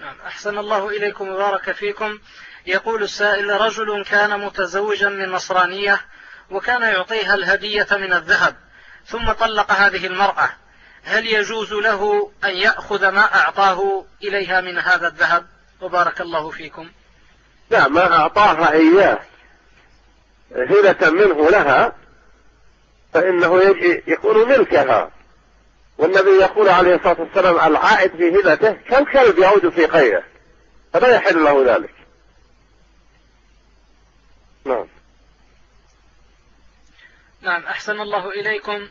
نعم. أحسن الله إليكم وبارك فيكم. يقول السائل رجل كان متزوجا من نصرانية وكان يعطيها الهدية من الذهب ثم طلق هذه المرأة. هل يجوز له أن يأخذ ما أعطاه إليها من هذا الذهب؟ وبارك الله فيكم. لا ما أعطاها إياه. هبة منه لها فإنه يكون ملكها. والنبي يقول عليه الصلاة والسلام العائد في هبته كالكلب يعود في قيده فلا يحل له ذلك. نعم. نعم أحسن الله إليكم.